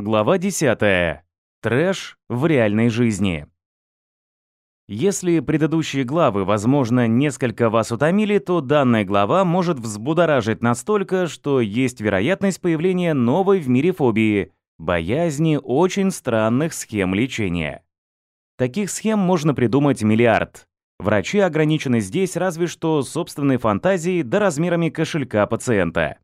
Глава 10. Трэш в реальной жизни. Если предыдущие главы, возможно, несколько вас утомили, то данная глава может взбудоражить настолько, что есть вероятность появления новой в мире фобии — боязни очень странных схем лечения. Таких схем можно придумать миллиард. Врачи ограничены здесь разве что собственной фантазией да размерами кошелька пациента.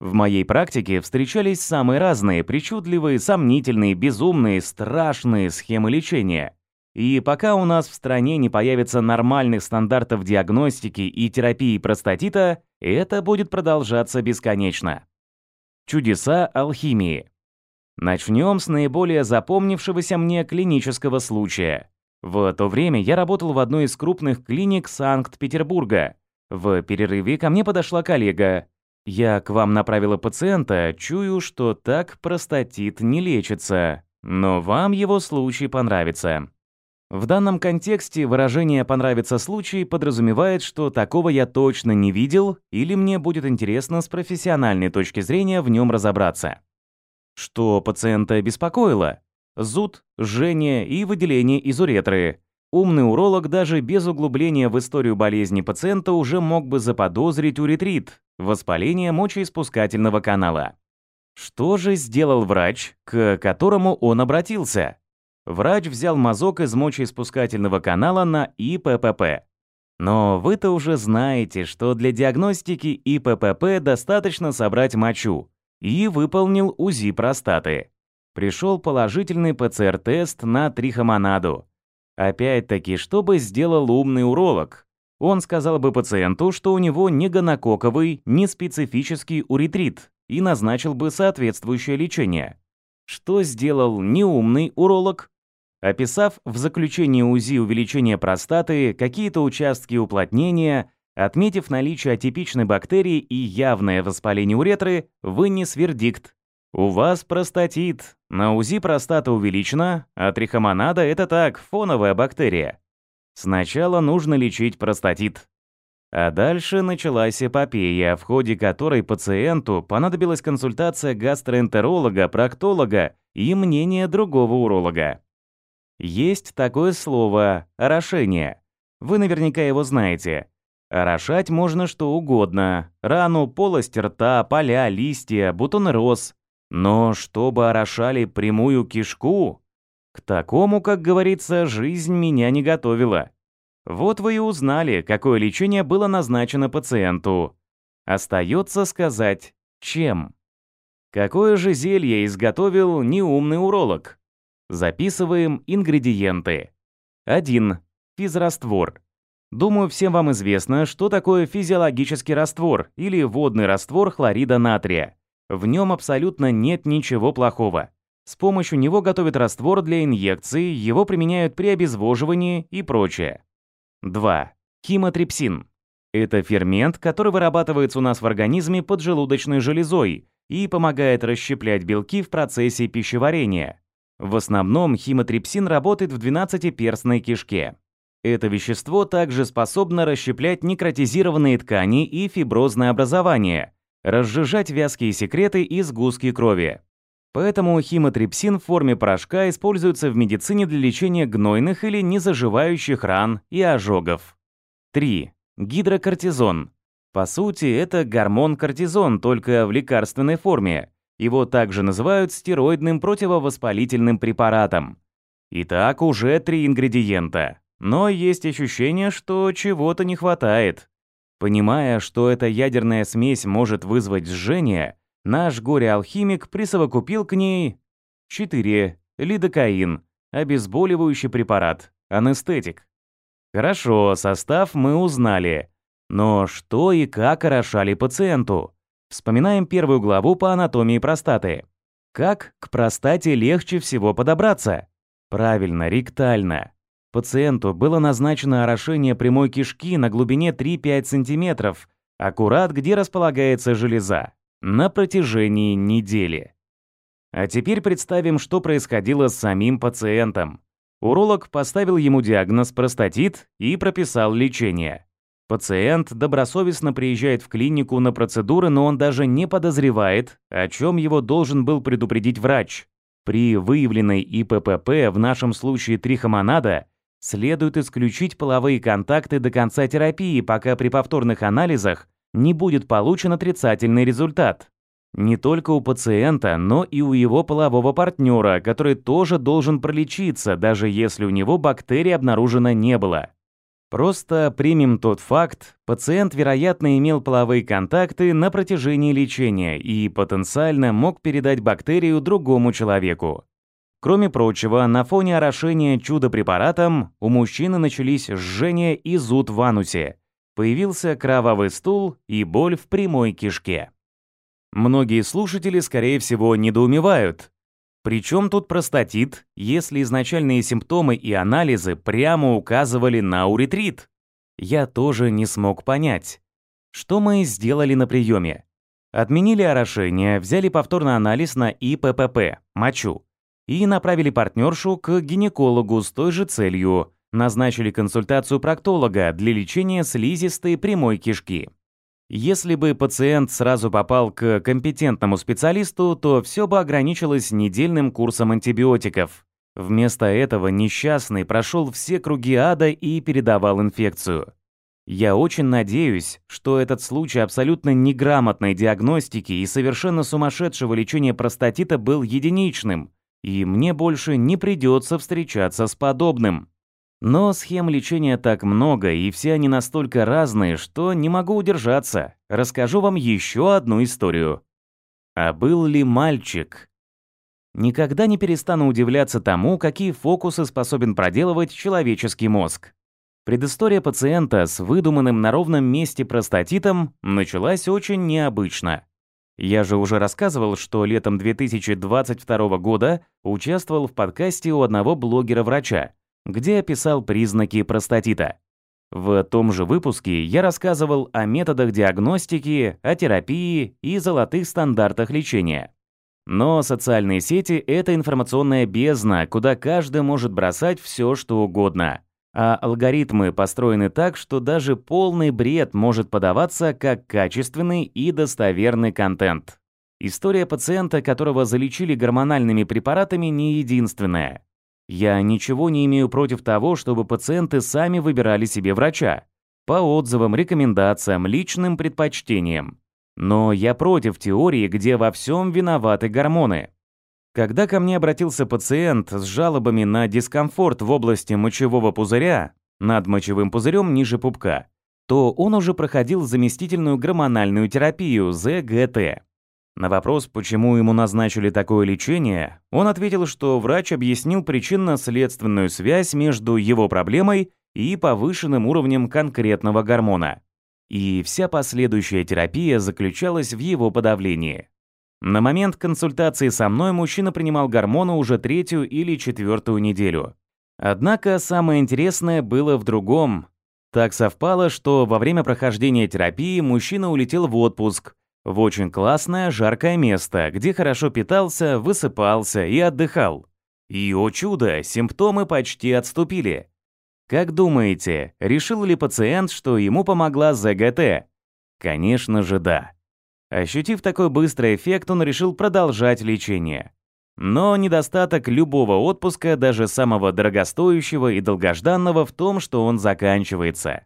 В моей практике встречались самые разные, причудливые, сомнительные, безумные, страшные схемы лечения — и пока у нас в стране не появится нормальных стандартов диагностики и терапии простатита, это будет продолжаться бесконечно. Чудеса алхимии. Начнем с наиболее запомнившегося мне клинического случая. В то время я работал в одной из крупных клиник Санкт-Петербурга. В перерыве ко мне подошла коллега. «Я к вам направила пациента, чую, что так простатит не лечится, но вам его случай понравится». В данном контексте выражение «понравится случай» подразумевает, что такого я точно не видел или мне будет интересно с профессиональной точки зрения в нем разобраться. Что пациента беспокоило? Зуд, жжение и выделение из уретры. Умный уролог даже без углубления в историю болезни пациента уже мог бы заподозрить уретрит, воспаление мочеиспускательного канала. Что же сделал врач, к которому он обратился? Врач взял мазок из мочеиспускательного канала на ИППП. Но вы-то уже знаете, что для диагностики ИППП достаточно собрать мочу. И выполнил УЗИ простаты. Пришел положительный ПЦР-тест на трихомонаду. Опять-таки, что бы сделал умный уролог? Он сказал бы пациенту, что у него не гонококковый, не специфический уретрит и назначил бы соответствующее лечение. Что сделал неумный уролог? Описав в заключении УЗИ увеличение простаты, какие-то участки уплотнения, отметив наличие атипичной бактерии и явное воспаление уретры, вынес вердикт. У вас простатит. На УЗИ простата увеличена, а трихомонада — это так, фоновая бактерия. Сначала нужно лечить простатит. А дальше началась эпопея, в ходе которой пациенту понадобилась консультация гастроэнтеролога, проктолога и мнение другого уролога. Есть такое слово «орошение». Вы наверняка его знаете. Орошать можно что угодно. Рану, полость рта, поля, листья, бутоны роз. Но чтобы орошали прямую кишку, к такому, как говорится, жизнь меня не готовила. Вот вы и узнали, какое лечение было назначено пациенту. Остается сказать, чем. Какое же зелье изготовил неумный уролог? Записываем ингредиенты. 1. Физраствор. Думаю, всем вам известно, что такое физиологический раствор или водный раствор хлорида натрия. В нем абсолютно нет ничего плохого. С помощью него готовят раствор для инъекции, его применяют при обезвоживании и прочее. 2. Химотрипсин. Это фермент, который вырабатывается у нас в организме поджелудочной железой и помогает расщеплять белки в процессе пищеварения. В основном химотрипсин работает в 12-перстной кишке. Это вещество также способно расщеплять некротизированные ткани и фиброзное образование, разжижать вязкие секреты и сгустки крови. Поэтому химотрипсин в форме порошка используется в медицине для лечения гнойных или незаживающих ран и ожогов. 3. Гидрокортизон. По сути, это гормон кортизон, только в лекарственной форме. Его также называют стероидным противовоспалительным препаратом. Итак, уже три ингредиента. Но есть ощущение, что чего-то не хватает. Понимая, что эта ядерная смесь может вызвать жжение, Наш горе-алхимик присовокупил к ней 4. Лидокаин, обезболивающий препарат, анестетик. Хорошо, состав мы узнали. Но что и как орошали пациенту? Вспоминаем первую главу по анатомии простаты. Как к простате легче всего подобраться? Правильно, ректально. Пациенту было назначено орошение прямой кишки на глубине 3-5 см, аккурат где располагается железа на протяжении недели. А теперь представим, что происходило с самим пациентом. Уролог поставил ему диагноз простатит и прописал лечение. Пациент добросовестно приезжает в клинику на процедуры, но он даже не подозревает, о чем его должен был предупредить врач. При выявленной ИППП, в нашем случае трихомонада, следует исключить половые контакты до конца терапии, пока при повторных анализах не будет получен отрицательный результат. Не только у пациента, но и у его полового партнера, который тоже должен пролечиться, даже если у него бактерий обнаружено не было. Просто примем тот факт, пациент, вероятно, имел половые контакты на протяжении лечения и потенциально мог передать бактерию другому человеку. Кроме прочего, на фоне орошения чудо-препаратом у мужчины начались жжение и зуд в анусе, появился кровавый стул и боль в прямой кишке. Многие слушатели, скорее всего, недоумевают, причем тут простатит, если изначальные симптомы и анализы прямо указывали на уретрит? Я тоже не смог понять. Что мы сделали на приеме? Отменили орошение, взяли повторный анализ на ИППП, мочу, и направили партнершу к гинекологу с той же целью. Назначили консультацию проктолога для лечения слизистой прямой кишки. Если бы пациент сразу попал к компетентному специалисту, то все бы ограничилось недельным курсом антибиотиков. Вместо этого несчастный прошел все круги ада и передавал инфекцию. Я очень надеюсь, что этот случай абсолютно неграмотной диагностики и совершенно сумасшедшего лечения простатита был единичным, и мне больше не придется встречаться с подобным. Но схем лечения так много, и все они настолько разные, что не могу удержаться. Расскажу вам еще одну историю. А был ли мальчик? Никогда не перестану удивляться тому, какие фокусы способен проделывать человеческий мозг. Предыстория пациента с выдуманным на ровном месте простатитом началась очень необычно. Я же уже рассказывал, что летом 2022 года участвовал в подкасте у одного блогера-врача, где описал признаки простатита. В том же выпуске я рассказывал о методах диагностики, о терапии и золотых стандартах лечения. Но социальные сети — это информационная бездна, куда каждый может бросать все, что угодно. А алгоритмы построены так, что даже полный бред может подаваться как качественный и достоверный контент. История пациента, которого залечили гормональными препаратами, не единственная. Я ничего не имею против того, чтобы пациенты сами выбирали себе врача. По отзывам, рекомендациям, личным предпочтениям. Но я против теории, где во всем виноваты гормоны. Когда ко мне обратился пациент с жалобами на дискомфорт в области мочевого пузыря, над мочевым пузырем ниже пупка, то он уже проходил заместительную гормональную терапию ЗГТ. На вопрос, почему ему назначили такое лечение, он ответил, что врач объяснил причинно-следственную связь между его проблемой и повышенным уровнем конкретного гормона. И вся последующая терапия заключалась в его подавлении. На момент консультации со мной мужчина принимал гормоны уже третью или четвертую неделю. Однако самое интересное было в другом. Так совпало, что во время прохождения терапии мужчина улетел в отпуск, в очень классное жаркое место, где хорошо питался, высыпался и отдыхал. И, о чудо, симптомы почти отступили. Как думаете, решил ли пациент, что ему помогла ЗГТ? Конечно же, да. Ощутив такой быстрый эффект, он решил продолжать лечение. Но недостаток любого отпуска, даже самого дорогостоящего и долгожданного, в том, что он заканчивается.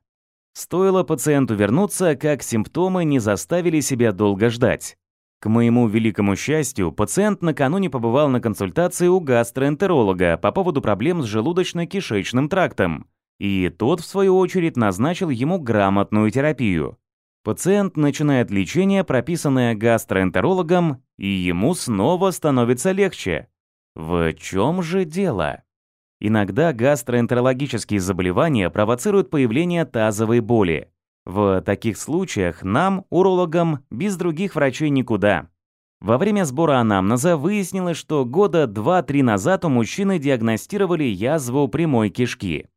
Стоило пациенту вернуться, как симптомы не заставили себя долго ждать. К моему великому счастью, пациент накануне побывал на консультации у гастроэнтеролога по поводу проблем с желудочно-кишечным трактом, и тот, в свою очередь, назначил ему грамотную терапию. Пациент начинает лечение, прописанное гастроэнтерологом, и ему снова становится легче. В чем же дело? Иногда гастроэнтерологические заболевания провоцируют появление тазовой боли. В таких случаях нам, урологам, без других врачей никуда. Во время сбора анамнеза выяснилось, что года 2-3 назад у мужчины диагностировали язву прямой кишки.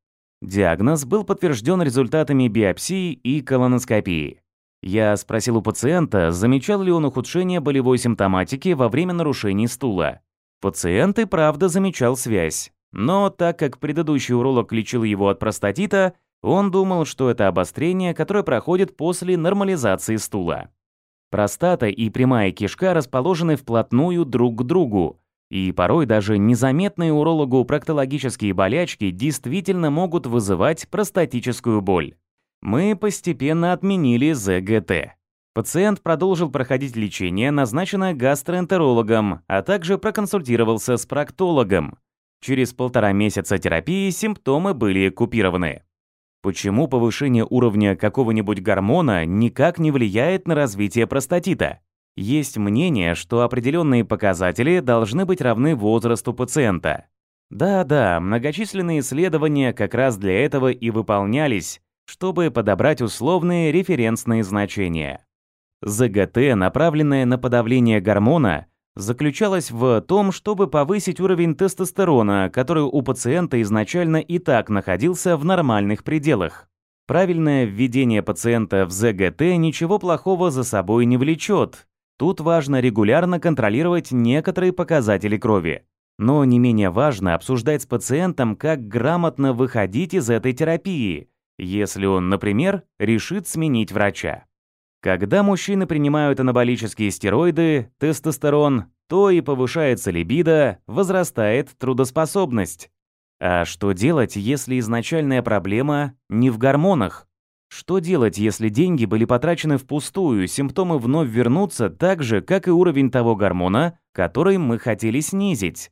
Диагноз был подтвержден результатами биопсии и колоноскопии. Я спросил у пациента, замечал ли он ухудшение болевой симптоматики во время нарушений стула. Пациент и правда замечал связь. Но так как предыдущий уролог лечил его от простатита, он думал, что это обострение, которое проходит после нормализации стула. Простата и прямая кишка расположены вплотную друг к другу, И порой даже незаметные урологу проктологические болячки действительно могут вызывать простатическую боль. Мы постепенно отменили ЗГТ. Пациент продолжил проходить лечение, назначенное гастроэнтерологом, а также проконсультировался с проктологом. Через полтора месяца терапии симптомы были купированы. Почему повышение уровня какого-нибудь гормона никак не влияет на развитие простатита? Есть мнение, что определенные показатели должны быть равны возрасту пациента. Да-да, многочисленные исследования как раз для этого и выполнялись, чтобы подобрать условные референсные значения. ЗГТ, направленное на подавление гормона, заключалось в том, чтобы повысить уровень тестостерона, который у пациента изначально и так находился в нормальных пределах. Правильное введение пациента в ЗГТ ничего плохого за собой не влечет. Тут важно регулярно контролировать некоторые показатели крови. Но не менее важно обсуждать с пациентом, как грамотно выходить из этой терапии, если он, например, решит сменить врача. Когда мужчины принимают анаболические стероиды, тестостерон, то и повышается либидо, возрастает трудоспособность. А что делать, если изначальная проблема не в гормонах? Что делать, если деньги были потрачены впустую, симптомы вновь вернутся так же, как и уровень того гормона, который мы хотели снизить?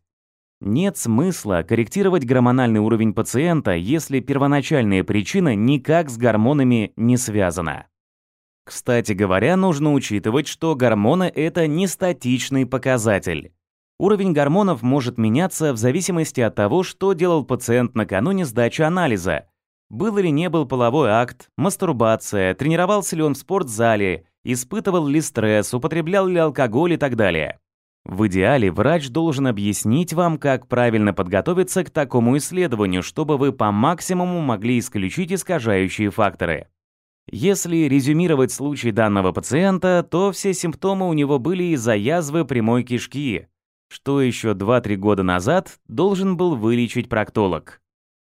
Нет смысла корректировать гормональный уровень пациента, если первоначальная причина никак с гормонами не связана. Кстати говоря, нужно учитывать, что гормоны — это не статичный показатель. Уровень гормонов может меняться в зависимости от того, что делал пациент накануне сдачи анализа. Был или не был половой акт, мастурбация, тренировался ли он в спортзале, испытывал ли стресс, употреблял ли алкоголь и так далее. В идеале врач должен объяснить вам, как правильно подготовиться к такому исследованию, чтобы вы по максимуму могли исключить искажающие факторы. Если резюмировать случай данного пациента, то все симптомы у него были из-за язвы прямой кишки, что еще 2-3 года назад должен был вылечить проктолог.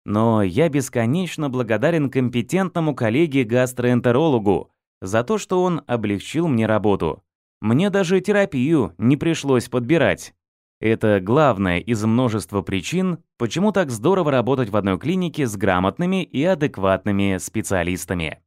Но я бесконечно благодарен компетентному коллеге-гастроэнтерологу за то, что он облегчил мне работу. Мне даже терапию не пришлось подбирать. Это главное из множества причин, почему так здорово работать в одной клинике с грамотными и адекватными специалистами.